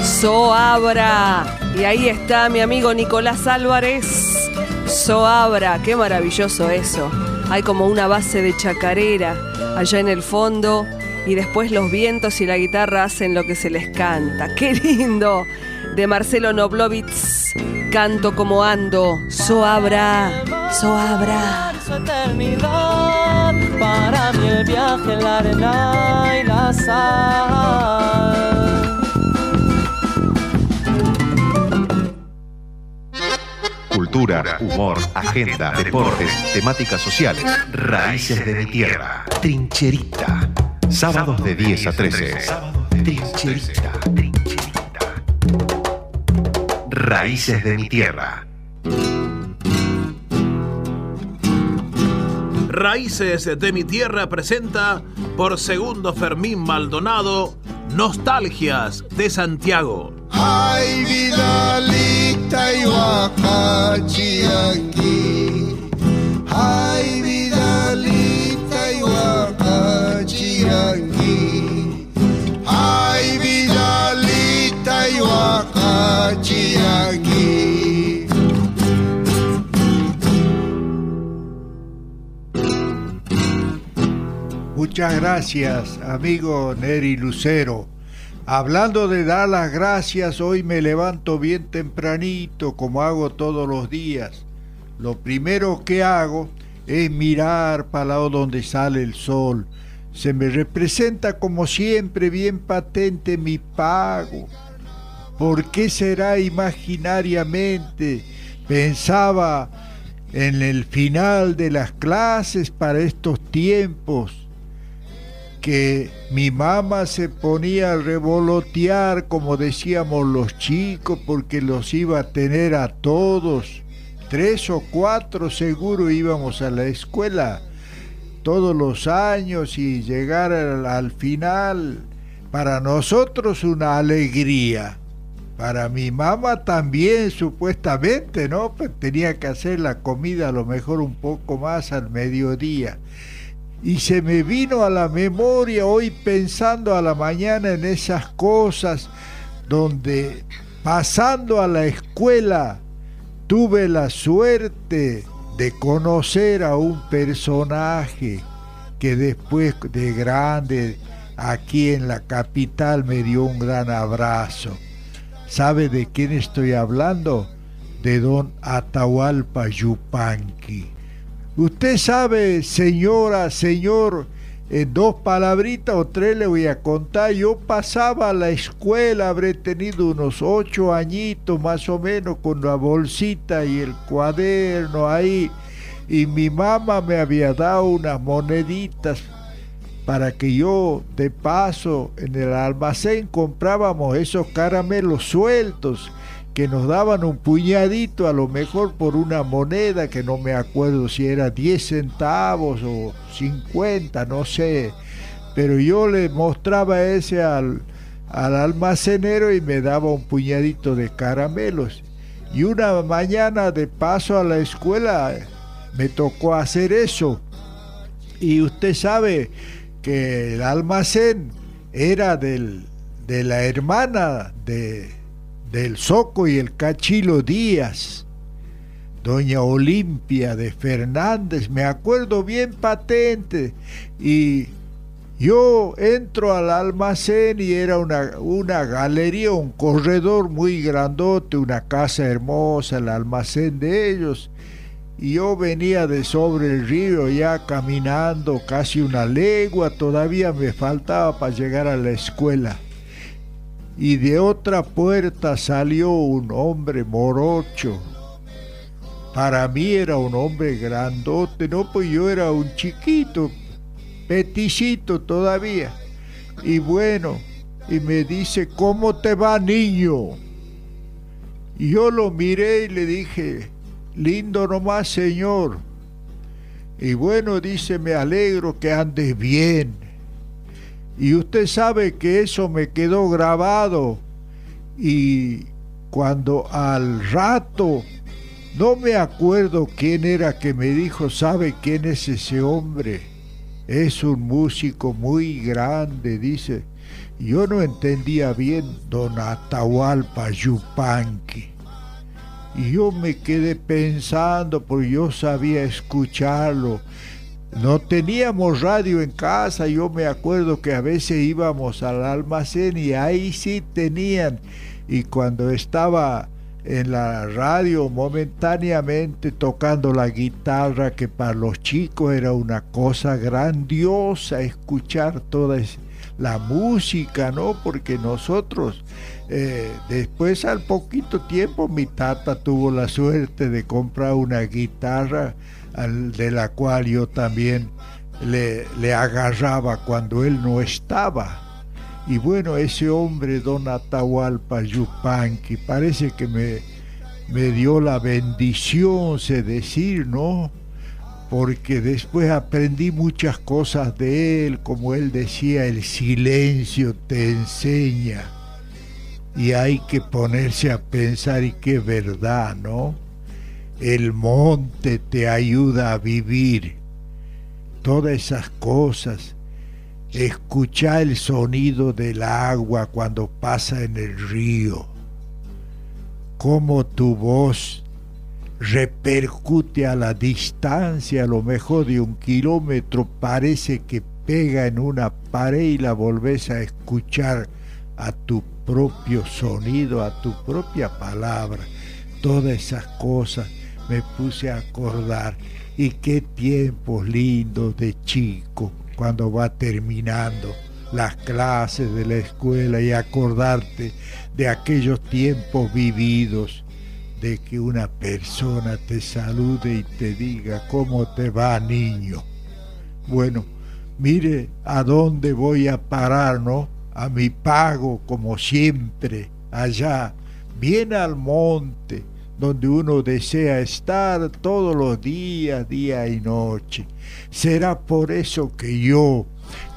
Soabra. Y ahí está mi amigo Nicolás Álvarez. Soabra. Qué maravilloso eso. Hay como una base de chacarera allá en el fondo y después los vientos y la guitarra hacen lo que se les canta. ¡Qué lindo! De Marcelo Noblovitz, Canto como ando, Soabra, Soabra. Viaje en la arena y la sal. Cultura, humor, agenda, deportes, temáticas sociales, raíces de mi tierra, trincherita. Sábados de 10 a 13. Trincherita. Raíces de mi tierra. Raíces de mi tierra presenta por segundo Fermín Maldonado Nostalgias de Santiago. Ay, Vidalita y Huacachi aquí. Ay, Vidalita y Huacachi aquí. Ay, Vidalita y Huacachi Muchas gracias, amigo Neri Lucero. Hablando de dar las gracias, hoy me levanto bien tempranito, como hago todos los días. Lo primero que hago es mirar para lado donde sale el sol. Se me representa como siempre bien patente mi pago. ¿Por qué será imaginariamente? Pensaba en el final de las clases para estos tiempos que mi mamá se ponía a revolotear, como decíamos los chicos, porque los iba a tener a todos. Tres o cuatro seguro íbamos a la escuela todos los años y llegar al, al final, para nosotros una alegría. Para mi mamá también, supuestamente, ¿no? Pues tenía que hacer la comida a lo mejor un poco más al mediodía y se me vino a la memoria hoy pensando a la mañana en esas cosas donde pasando a la escuela tuve la suerte de conocer a un personaje que después de grande aquí en la capital me dio un gran abrazo. ¿Sabe de quién estoy hablando? De don Atahualpa Yupanqui. Usted sabe, señora, señor, en dos palabritas o tres le voy a contar. Yo pasaba a la escuela, habré tenido unos ocho añitos más o menos con la bolsita y el cuaderno ahí. Y mi mamá me había dado unas moneditas para que yo de paso en el almacén comprábamos esos caramelos sueltos que nos daban un puñadito a lo mejor por una moneda que no me acuerdo si era 10 centavos o 50, no sé. Pero yo le mostraba ese al, al almacenero y me daba un puñadito de caramelos. Y una mañana de paso a la escuela me tocó hacer eso. Y usted sabe que el almacén era del, de la hermana de, del Soco y el Cachilo Díaz, doña Olimpia de Fernández, me acuerdo bien patente, y yo entro al almacén y era una, una galería, un corredor muy grandote, una casa hermosa, el almacén de ellos, y yo venía de sobre el río ya caminando casi una legua, todavía me faltaba para llegar a la escuela y de otra puerta salió un hombre morocho. Para mí era un hombre grandote, no, pues yo era un chiquito, peticito todavía. Y bueno, y me dice, ¿cómo te va niño? Y yo lo miré y le dije, lindo nomás señor. Y bueno, dice, me alegro que andes bien. Y usted sabe que eso me quedó grabado. Y cuando al rato, no me acuerdo quién era que me dijo, ¿sabe quién es ese hombre? Es un músico muy grande, dice. Yo no entendía bien Don Atahualpa Yupanqui. Y yo me quedé pensando, porque yo sabía escucharlo. No teníamos radio en casa, yo me acuerdo que a veces íbamos al almacén y ahí sí tenían. Y cuando estaba en la radio momentáneamente tocando la guitarra, que para los chicos era una cosa grandiosa escuchar toda la música, ¿no? Porque nosotros, eh, después al poquito tiempo, mi tata tuvo la suerte de comprar una guitarra de la cual yo también le, le agarraba cuando él no estaba y bueno, ese hombre, don Atahualpa Yupanqui, parece que me, me dio la bendición, se decir, ¿no? Porque después aprendí muchas cosas de él, como él decía, el silencio te enseña. Y hay que ponerse a pensar, y qué verdad, ¿no? El monte te ayuda a vivir. Todas esas cosas Escucha el sonido del agua cuando pasa en el río. Cómo tu voz repercute a la distancia, a lo mejor de un kilómetro, parece que pega en una pared y la volvés a escuchar a tu propio sonido, a tu propia palabra. Todas esas cosas me puse a acordar. Y qué tiempos lindos de chico cuando va terminando las clases de la escuela y acordarte de aquellos tiempos vividos, de que una persona te salude y te diga, ¿cómo te va niño? Bueno, mire a dónde voy a parar, ¿no? A mi pago, como siempre, allá, bien al monte, donde uno desea estar todos los días, día y noche. Será por eso que yo,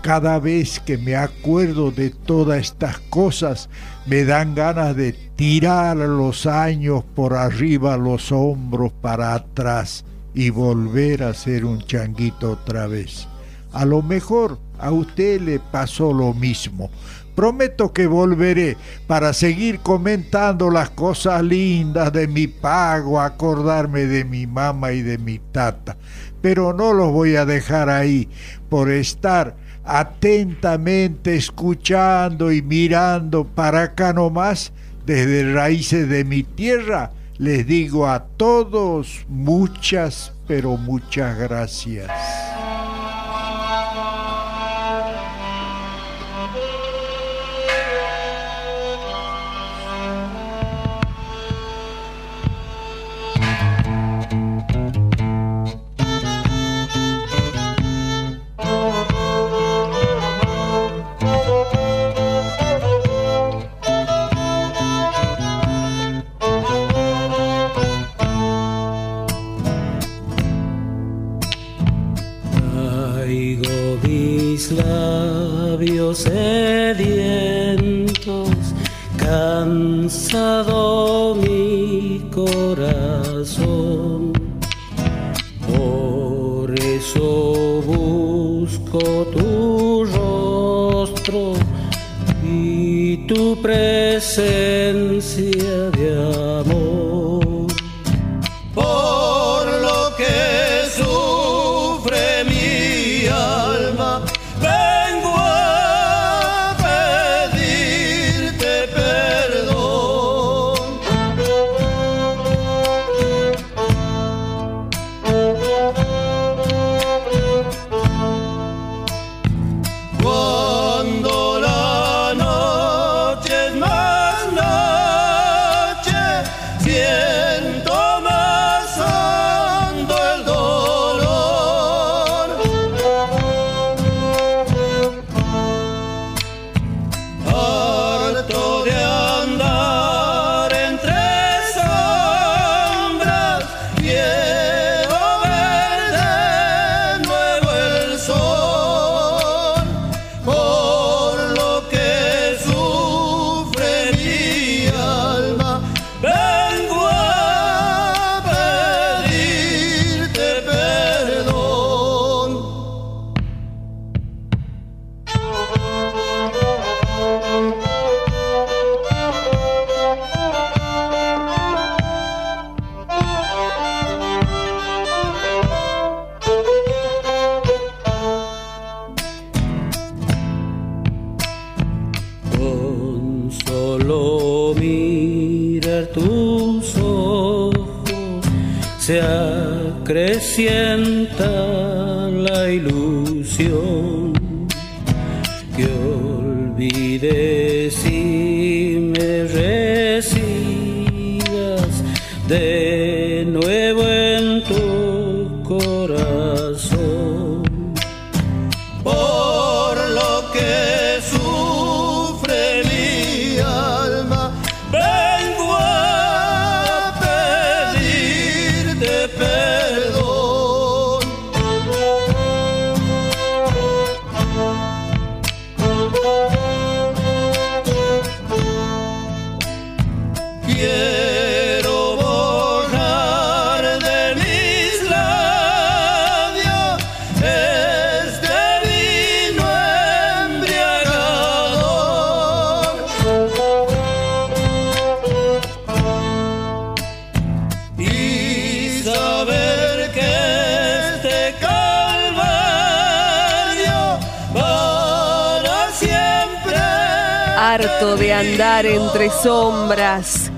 cada vez que me acuerdo de todas estas cosas, me dan ganas de tirar los años por arriba, los hombros para atrás y volver a ser un changuito otra vez. A lo mejor a usted le pasó lo mismo, Prometo que volveré para seguir comentando las cosas lindas de mi pago, acordarme de mi mamá y de mi tata. Pero no los voy a dejar ahí por estar atentamente escuchando y mirando para acá nomás desde raíces de mi tierra. Les digo a todos muchas, pero muchas gracias.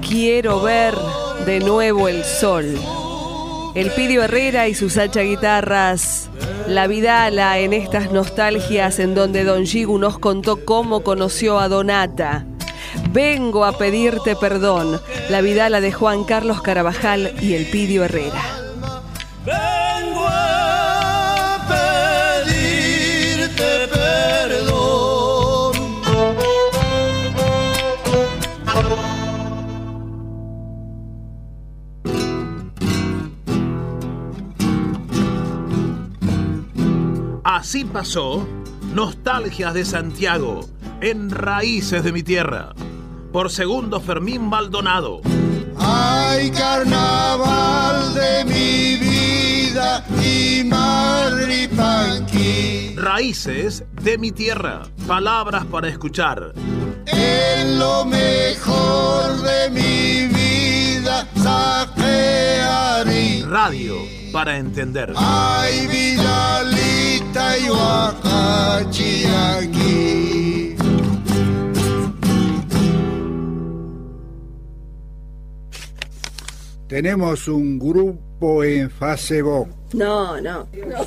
Quiero ver de nuevo el sol. El Pidio Herrera y sus hacha guitarras. La Vidala en estas nostalgias en donde Don Gigu nos contó cómo conoció a Donata. Vengo a pedirte perdón. La Vidala de Juan Carlos Carabajal y el Pidio Herrera. Así pasó Nostalgias de Santiago en Raíces de mi Tierra por segundo Fermín Maldonado. Ay, carnaval de mi vida y Madripanqui. Raíces de mi Tierra, palabras para escuchar. En lo mejor de mi vida saquearé. Radio para entender. Ay, Tenemos un grupo en Facebook. No, no, no.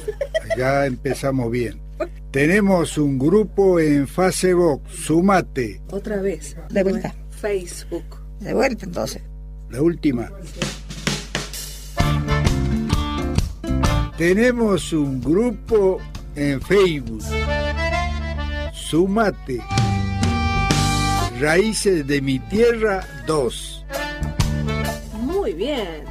Ya empezamos bien. Tenemos un grupo en Facebook. Sumate. Otra vez. De vuelta. Facebook. De vuelta entonces. La última. Tenemos un grupo en Facebook. Sumate. Raíces de mi tierra 2. Muy bien.